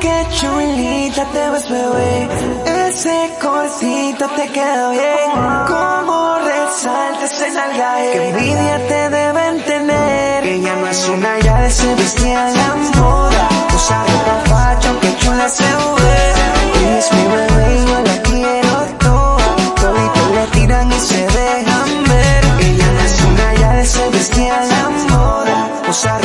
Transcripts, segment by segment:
qué chulita te ves, bebé. Ese cortito te queda bien. Como resaltas en algaje. Qué envidia te deben tener. Ella no es una ya de se vestía a la moda. Usa ropa facho, qué chula se ve. Ella es mi bebé y yo la quiero toda. Toditos le tiran y se dejan ver. Ella no es una ya de se vestía a la moda. Usa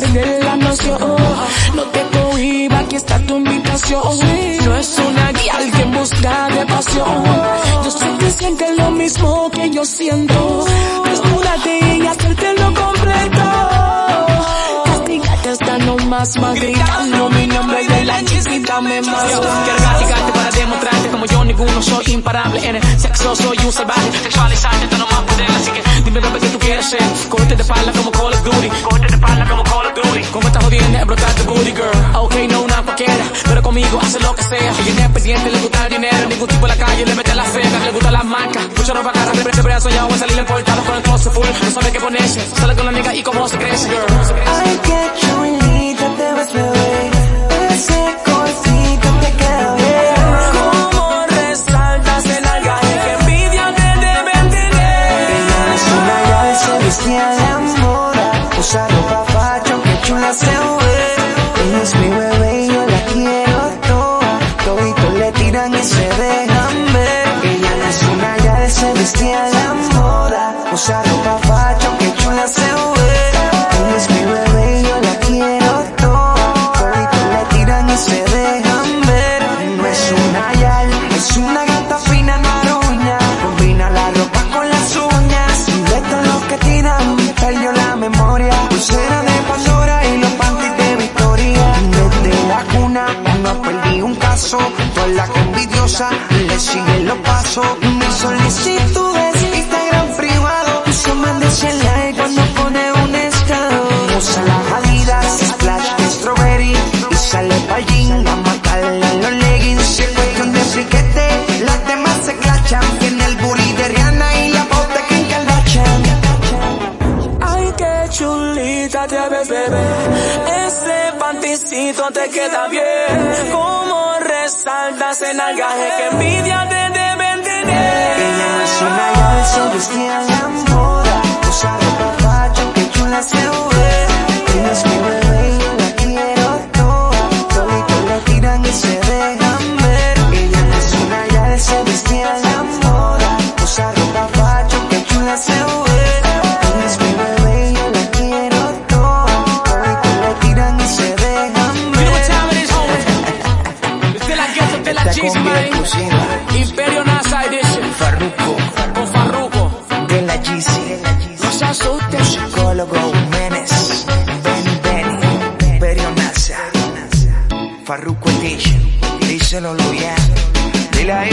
perder la noción. No te cohiba, aquí está tu invitación. No es una guía alguien busca de pasión. Yo sé que sientes lo mismo que yo siento. Desnúdate y hacerte lo completo. Castigate hasta no más, más gritando mi nombre de la chiquita me más. Quiero castigarte para demostrarte como yo ninguno soy imparable en el sexo soy un salvaje sexualizarte te no más poder así que dime bebé que tú quieres ser corte de espalda como Call of Duty espalda como Call of Duty. Como estás jodiendo es brotar tu booty girl. Ok no una cualquiera pero conmigo hace lo que sea. Ella independiente le gusta el dinero ningún tipo en la calle le mete la feca le gusta las marcas. Mucha ropa cara siempre siempre ha soñado en salir portado con el closet full. No sabe qué ponerse sale con la amiga y cómo se crece girl. Ay, qué chulita le sigue los pasos. Mis solicitudes, Instagram privado. Se manda ese like cuando pone un estado. Usa las adidas, splash strawberry. Y sale pa'l jean a matarle los leggings. Si es cuestión de friquete, las demás se clachan. Tiene el booty de Rihanna y la bota que en Kardashian. Ay, qué chulita te ves, bebé. Ese panticito te queda bien. Como resaltas en algaje que envidia te Farruko Edition, díselo Luyan, de la